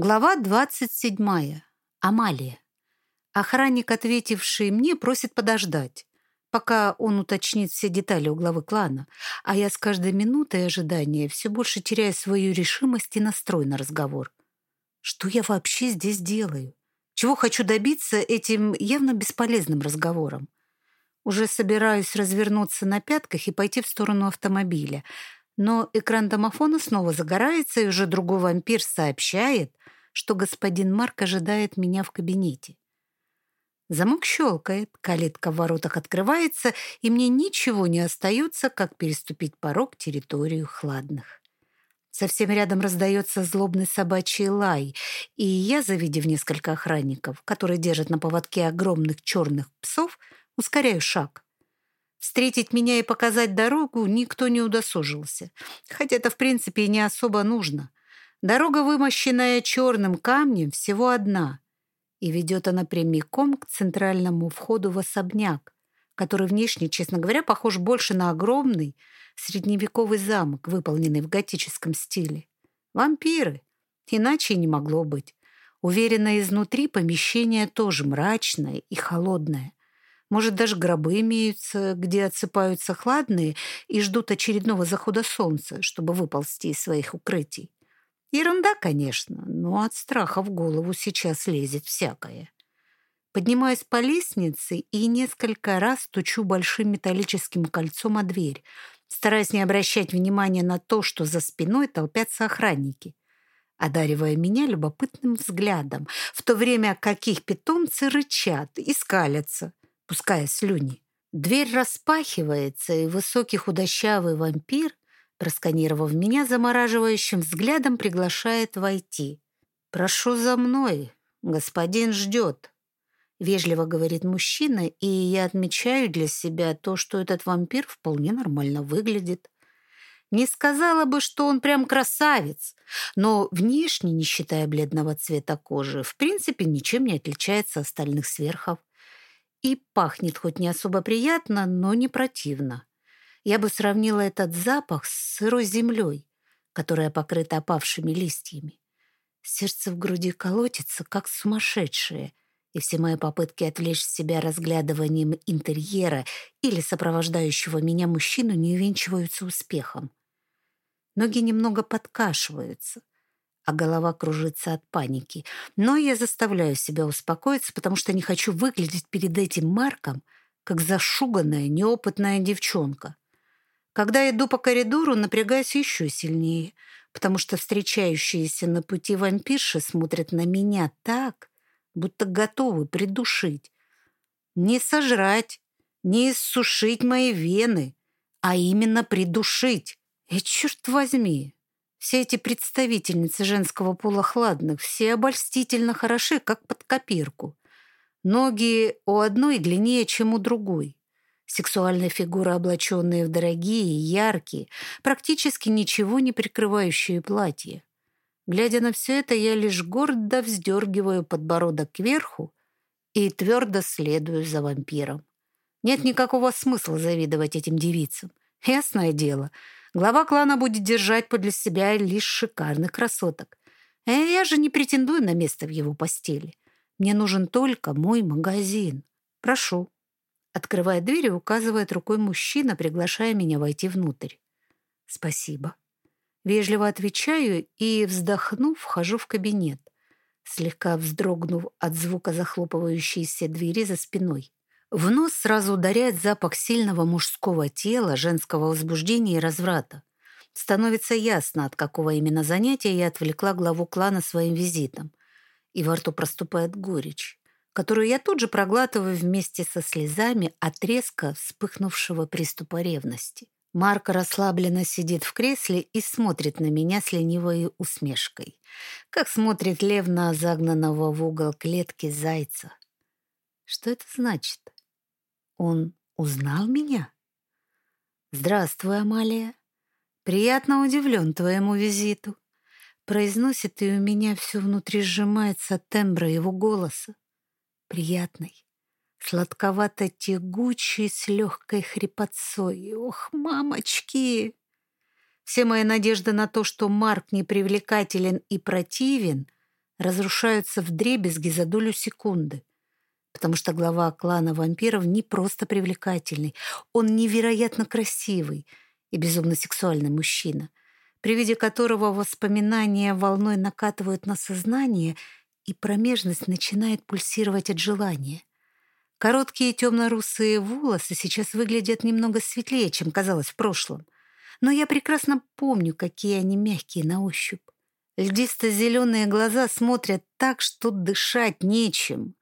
Глава 27. Амалия. Охранник, ответивший мне, просит подождать, пока он уточнит все детали у главы клана, а я с каждой минутой ожидания все больше теряю свою решимость и настрой на разговор. Что я вообще здесь делаю? Чего хочу добиться этим явно бесполезным разговором? Уже собираюсь развернуться на пятках и пойти в сторону автомобиля, но экран домофона снова загорается, и уже другой вампир сообщает, что господин Марк ожидает меня в кабинете. Замок щелкает, калитка в воротах открывается, и мне ничего не остается, как переступить порог территорию хладных. Совсем рядом раздается злобный собачий лай, и я, завидев несколько охранников, которые держат на поводке огромных черных псов, ускоряю шаг. Встретить меня и показать дорогу никто не удосужился, хотя это, в принципе, и не особо нужно. Дорога, вымощенная черным камнем, всего одна, и ведет она прямиком к центральному входу в особняк, который внешне, честно говоря, похож больше на огромный средневековый замок, выполненный в готическом стиле. Вампиры. Иначе не могло быть. Уверенно, изнутри помещение тоже мрачное и холодное. Может, даже гробы имеются, где отсыпаются хладные и ждут очередного захода солнца, чтобы выползти из своих укрытий. Ерунда, конечно, но от страха в голову сейчас лезет всякое. Поднимаюсь по лестнице и несколько раз стучу большим металлическим кольцом о дверь, стараясь не обращать внимания на то, что за спиной толпятся охранники, одаривая меня любопытным взглядом, в то время как их питомцы рычат и скалятся, пуская слюни. Дверь распахивается, и высокий худощавый вампир просканировав меня замораживающим взглядом, приглашает войти. «Прошу за мной, господин ждет», — вежливо говорит мужчина, и я отмечаю для себя то, что этот вампир вполне нормально выглядит. Не сказала бы, что он прям красавец, но внешне, не считая бледного цвета кожи, в принципе, ничем не отличается от остальных сверхов. И пахнет хоть не особо приятно, но не противно. Я бы сравнила этот запах с сырой землей, которая покрыта опавшими листьями. Сердце в груди колотится, как сумасшедшее, и все мои попытки отвлечь себя разглядыванием интерьера или сопровождающего меня мужчину не увенчиваются успехом. Ноги немного подкашиваются, а голова кружится от паники. Но я заставляю себя успокоиться, потому что не хочу выглядеть перед этим Марком, как зашуганная, неопытная девчонка. Когда иду по коридору, напрягаюсь еще сильнее, потому что встречающиеся на пути вампирши смотрят на меня так, будто готовы придушить. Не сожрать, не иссушить мои вены, а именно придушить. И черт возьми, все эти представительницы женского пола хладных, все обольстительно хороши, как под копирку. Ноги у одной длиннее, чем у другой. Сексуальные фигуры, облаченные в дорогие, яркие, практически ничего не прикрывающие платья. Глядя на все это, я лишь гордо вздергиваю подбородок кверху и твердо следую за вампиром. Нет никакого смысла завидовать этим девицам. Ясное дело, глава клана будет держать подле себя лишь шикарных красоток. А я же не претендую на место в его постели. Мне нужен только мой магазин. Прошу. Открывая дверь указывает рукой мужчина, приглашая меня войти внутрь. «Спасибо». Вежливо отвечаю и, вздохнув, вхожу в кабинет, слегка вздрогнув от звука захлопывающейся двери за спиной. В нос сразу ударяет запах сильного мужского тела, женского возбуждения и разврата. Становится ясно, от какого именно занятия я отвлекла главу клана своим визитом. И во рту проступает горечь которую я тут же проглатываю вместе со слезами от резко вспыхнувшего приступа ревности. Марк расслабленно сидит в кресле и смотрит на меня с ленивой усмешкой, как смотрит лев на загнанного в угол клетки зайца. Что это значит? Он узнал меня? «Здравствуй, Амалия. Приятно удивлен твоему визиту», произносит, и у меня все внутри сжимается от тембра его голоса приятной, сладковато-тягучей с легкой хрипотцой. Ох, мамочки! Все мои надежды на то, что Марк непривлекателен и противен, разрушаются в дребезги за долю секунды. Потому что глава клана вампиров не просто привлекательный, он невероятно красивый и безумно сексуальный мужчина, при виде которого воспоминания волной накатывают на сознание, и промежность начинает пульсировать от желания. Короткие темно-русые волосы сейчас выглядят немного светлее, чем казалось в прошлом. Но я прекрасно помню, какие они мягкие на ощупь. Льдисто-зеленые глаза смотрят так, что дышать нечем,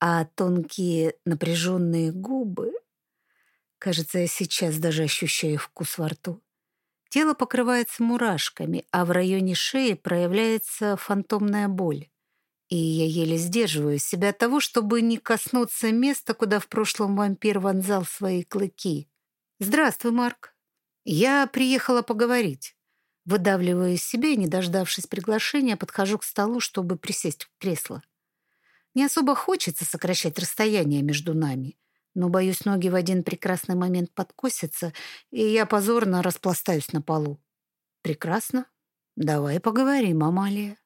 а тонкие напряженные губы... Кажется, я сейчас даже ощущаю вкус во рту. Тело покрывается мурашками, а в районе шеи проявляется фантомная боль. И я еле сдерживаю себя от того, чтобы не коснуться места, куда в прошлом вампир вонзал свои клыки. «Здравствуй, Марк. Я приехала поговорить». Выдавливаю из себя не дождавшись приглашения, подхожу к столу, чтобы присесть в кресло. Не особо хочется сокращать расстояние между нами, но, боюсь, ноги в один прекрасный момент подкосятся, и я позорно распластаюсь на полу. «Прекрасно. Давай поговорим, Амалия»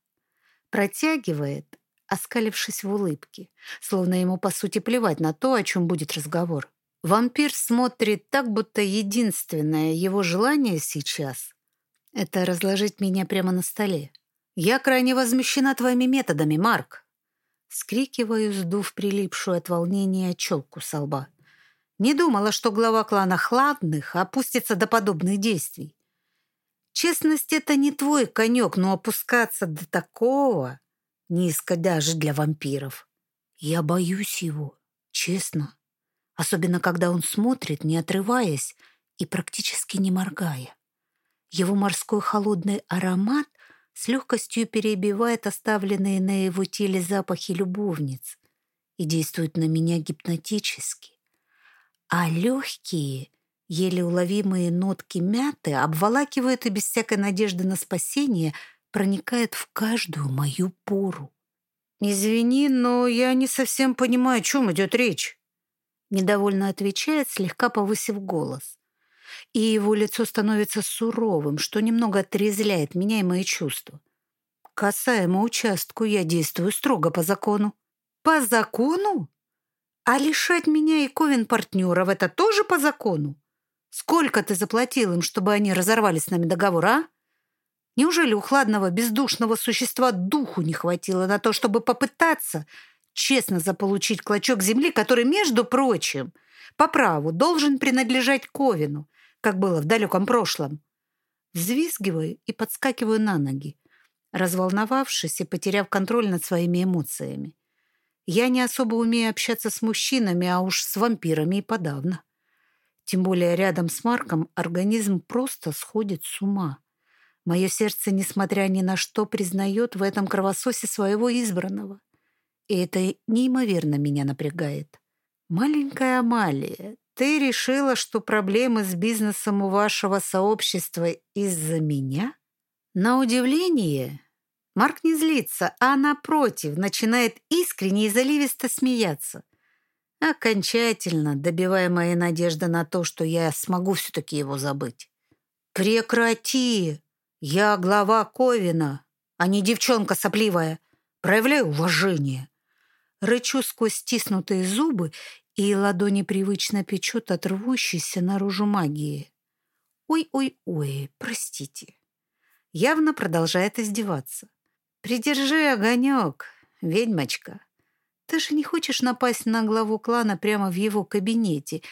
протягивает, оскалившись в улыбке, словно ему, по сути, плевать на то, о чем будет разговор. Вампир смотрит так, будто единственное его желание сейчас — это разложить меня прямо на столе. «Я крайне возмущена твоими методами, Марк!» Скрикиваю, сдув прилипшую от волнения челку со лба. Не думала, что глава клана Хладных опустится до подобных действий. Честность — это не твой конек, но опускаться до такого низко даже для вампиров. Я боюсь его, честно. Особенно, когда он смотрит, не отрываясь и практически не моргая. Его морской холодный аромат с легкостью перебивает оставленные на его теле запахи любовниц и действует на меня гипнотически. А легкие — Еле уловимые нотки мяты обволакивают и без всякой надежды на спасение проникают в каждую мою пору. «Извини, но я не совсем понимаю, о чем идет речь», недовольно отвечает, слегка повысив голос. И его лицо становится суровым, что немного отрезляет меня и мои чувства. Касаемо участку, я действую строго по закону. По закону? А лишать меня и Ковен партнеров — это тоже по закону? Сколько ты заплатил им, чтобы они разорвали с нами договор, а? Неужели у хладного, бездушного существа духу не хватило на то, чтобы попытаться честно заполучить клочок земли, который, между прочим, по праву должен принадлежать Ковину, как было в далеком прошлом? Взвизгиваю и подскакиваю на ноги, разволновавшись и потеряв контроль над своими эмоциями. Я не особо умею общаться с мужчинами, а уж с вампирами и подавно. Тем более рядом с Марком организм просто сходит с ума. Мое сердце, несмотря ни на что, признает в этом кровососе своего избранного. И это неимоверно меня напрягает. Маленькая Амалия, ты решила, что проблемы с бизнесом у вашего сообщества из-за меня? На удивление, Марк не злится, а напротив, начинает искренне и заливисто смеяться окончательно добивая мои надежды на то, что я смогу все-таки его забыть. «Прекрати! Я глава Ковина, а не девчонка сопливая. Проявляю уважение!» Рычу сквозь стиснутые зубы, и ладони привычно печет от рвущейся наружу магии. «Ой-ой-ой, простите!» Явно продолжает издеваться. «Придержи огонек, ведьмочка!» Ты же не хочешь напасть на главу клана прямо в его кабинете?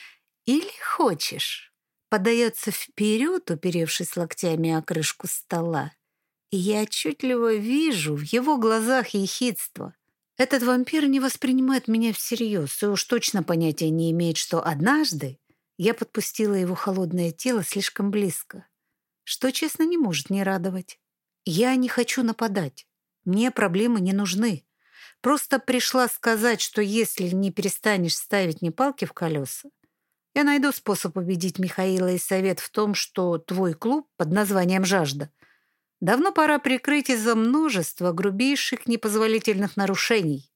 Или хочешь?» Подается вперед, уперевшись локтями о крышку стола. И я отчетливо вижу в его глазах ехидство. Этот вампир не воспринимает меня всерьез и уж точно понятия не имеет, что однажды я подпустила его холодное тело слишком близко, что, честно, не может не радовать. Я не хочу нападать. Мне проблемы не нужны. Просто пришла сказать, что если не перестанешь ставить мне палки в колеса, я найду способ убедить Михаила и Совет в том, что твой клуб под названием «Жажда» давно пора прикрыть из-за множества грубейших непозволительных нарушений.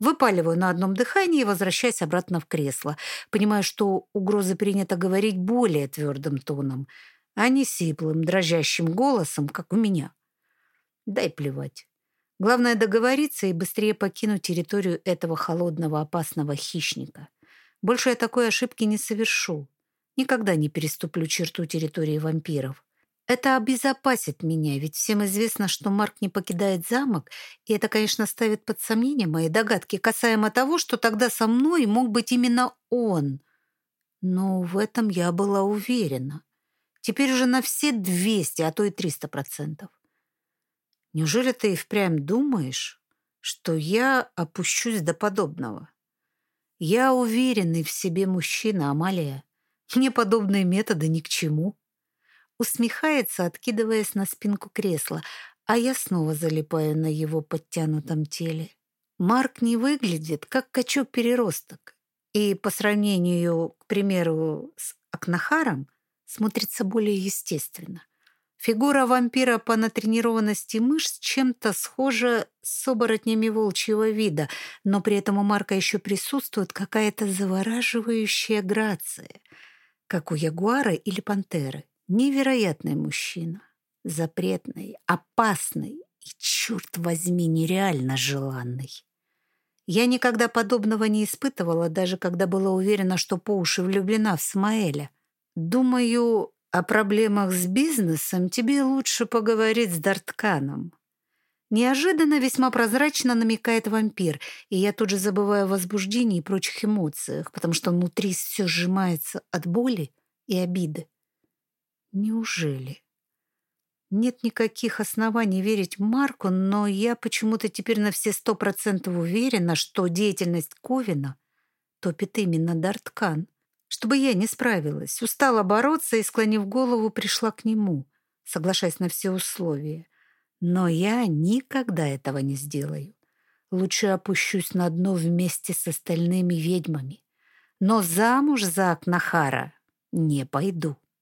Выпаливаю на одном дыхании и возвращаюсь обратно в кресло, понимая, что угрозы принято говорить более твердым тоном, а не сиплым, дрожащим голосом, как у меня. Дай плевать. Главное договориться и быстрее покинуть территорию этого холодного опасного хищника. Больше я такой ошибки не совершу. Никогда не переступлю черту территории вампиров. Это обезопасит меня, ведь всем известно, что Марк не покидает замок, и это, конечно, ставит под сомнение мои догадки касаемо того, что тогда со мной мог быть именно он. Но в этом я была уверена. Теперь уже на все 200, а то и 300 процентов. Неужели ты и впрямь думаешь, что я опущусь до подобного? Я уверенный в себе мужчина, Амалия. Мне подобные методы ни к чему. Усмехается, откидываясь на спинку кресла, а я снова залипаю на его подтянутом теле. Марк не выглядит, как качок-переросток. И по сравнению, к примеру, с Акнахаром, смотрится более естественно. Фигура вампира по натренированности мышц чем-то схожа с оборотнями волчьего вида, но при этом у Марка еще присутствует какая-то завораживающая грация, как у ягуара или пантеры. Невероятный мужчина, запретный, опасный и, черт возьми, нереально желанный. Я никогда подобного не испытывала, даже когда была уверена, что по уши влюблена в Смаэля. Думаю, о проблемах с бизнесом тебе лучше поговорить с Дартканом. Неожиданно весьма прозрачно намекает вампир, и я тут же забываю о возбуждении и прочих эмоциях, потому что внутри все сжимается от боли и обиды. Неужели? Нет никаких оснований верить Марку, но я почему-то теперь на все сто процентов уверена, что деятельность Ковина топит именно Дарткан. Чтобы я не справилась, устала бороться и, склонив голову, пришла к нему, соглашаясь на все условия. Но я никогда этого не сделаю. Лучше опущусь на дно вместе с остальными ведьмами. Но замуж за Акнахара не пойду.